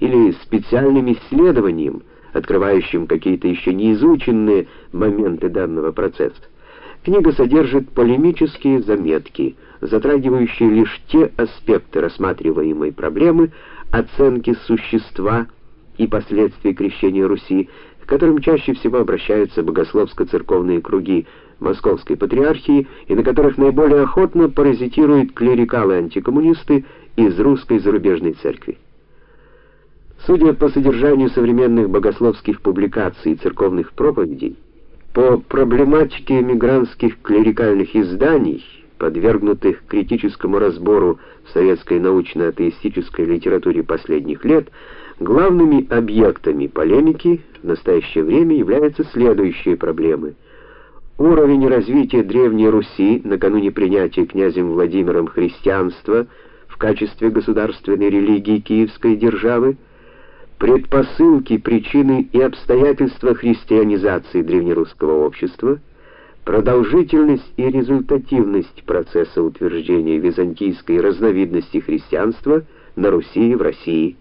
или специальным исследованием, открывающим какие-то еще не изученные моменты данного процесса. Книга содержит полемические заметки, затрагивающие лишь те аспекты рассматриваемой проблемы оценки существа и последствий крещения Руси, к которым чаще всего обращаются богословско-церковные круги Московской патриархии и на которых наиболее охотно паразитируют клерикалы-антикоммунисты из русской зарубежной церкви. Судя по содержанию современных богословских публикаций и церковных проповедей, по проблематике мигрантских клерикальных изданий, подвергнутых критическому разбору в советской научно-атеистической литературе последних лет, главными объектами полемики в настоящее время являются следующие проблемы: уровень развития древней Руси накануне принятия князем Владимиром христианства в качестве государственной религии киевской державы, предпосылки, причины и обстоятельства христианизации древнерусского общества, продолжительность и результативность процесса утверждения византийской разновидности христианства на Руси и в России,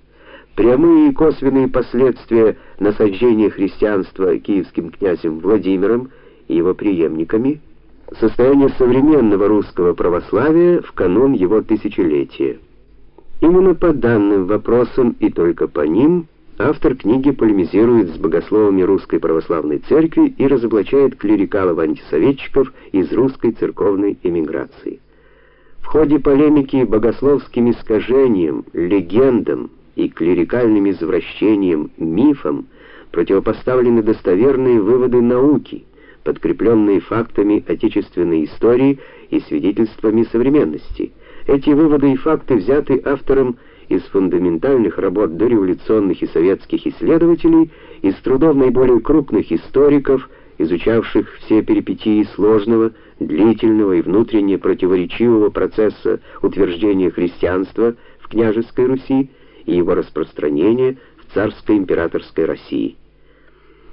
прямые и косвенные последствия насаждения христианства киевским князем Владимиром и его преемниками, состояние современного русского православия в канун его тысячелетия. Именно по данным вопросам и только по ним автор книги полемизирует с богословами Русской православной церкви и разоблачает клерикалов-антисоветчиков из русской церковной эмиграции. В ходе полемики богословским искажением, легендам и клерикальным извращением, мифам противопоставлены достоверные выводы науки, подкрепленные фактами отечественной истории и свидетельствами современности – эти выводы и факты взяты автором из фундаментальных работ дореволюционных и советских исследователей, из трудов наиболее крупных историков, изучавших все перипетии сложного, длительного и внутренне противоречивого процесса утверждения христианства в княжеской Руси и его распространения в царской императорской России.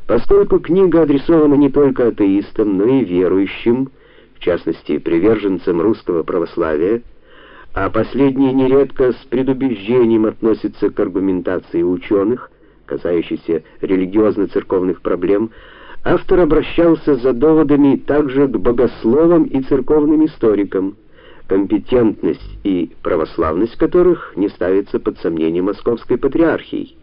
Поскольку книга адресована не только атеистам, но и верующим, в частности, приверженцам русского православия, а последние нередко с предубеждением относятся к аргументации ученых, касающейся религиозно-церковных проблем, автор обращался за доводами также к богословам и церковным историкам, компетентность и православность которых не ставится под сомнение московской патриархией.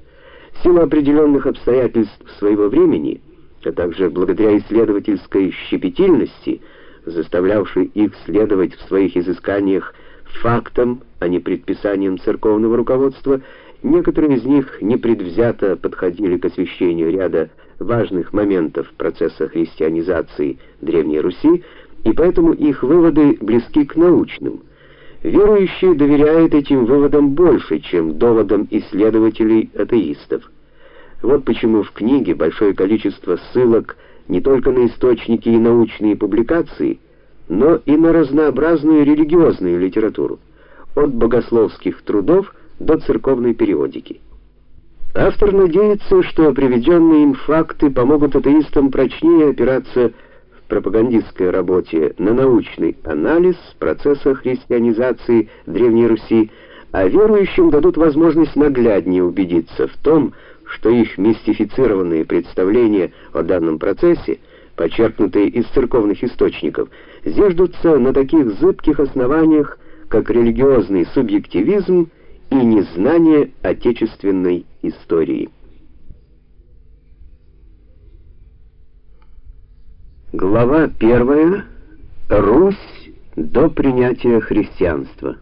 В силу определенных обстоятельств своего времени, а также благодаря исследовательской щепетильности, заставлявшей их следовать в своих изысканиях фактам, а не предписаниям церковного руководства, некоторые из них непредвзято подходили к освещению ряда важных моментов процесса христианизации Древней Руси, и поэтому их выводы близки к научным. Верующие доверяют этим выводам больше, чем доводам исследователей-атеистов. Вот почему в книге большое количество ссылок не только на источники и научные публикации, но и на разнообразную религиозную литературу, от богословских трудов до церковной периодики. Автор надеется, что приведенные им факты помогут атеистам прочнее опираться в пропагандистской работе на научный анализ процесса христианизации Древней Руси, а верующим дадут возможность нагляднее убедиться в том, что их мистифицированные представления о данном процессе – почерпнутые из церковных источников, зиждутся на таких зыбких основаниях, как религиозный субъективизм и незнание отечественной истории. Глава 1. Русь до принятия христианства.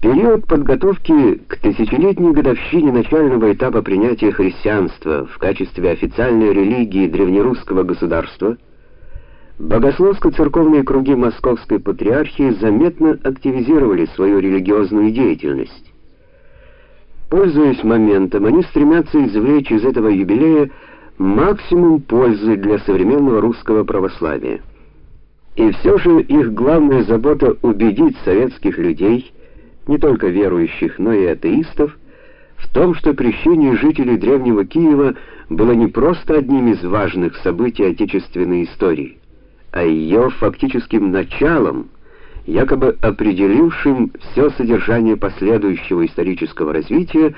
Период подготовки к тысячелетней годовщине начального этапа принятия христианства в качестве официальной религии древнерусского государства богословско-церковные круги Московской патриархии заметно активизировали свою религиозную деятельность. Пользуясь моментом, они стремятся извлечь из этого юбилея максимум пользы для современного русского православия. И все же их главная забота убедить советских людей не только верующих, но и атеистов, в том, что крещение жителей древнего Киева было не просто одним из важных событий отечественной истории, а ее фактическим началом, якобы определившим все содержание последующего исторического развития